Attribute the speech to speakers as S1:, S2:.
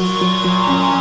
S1: Música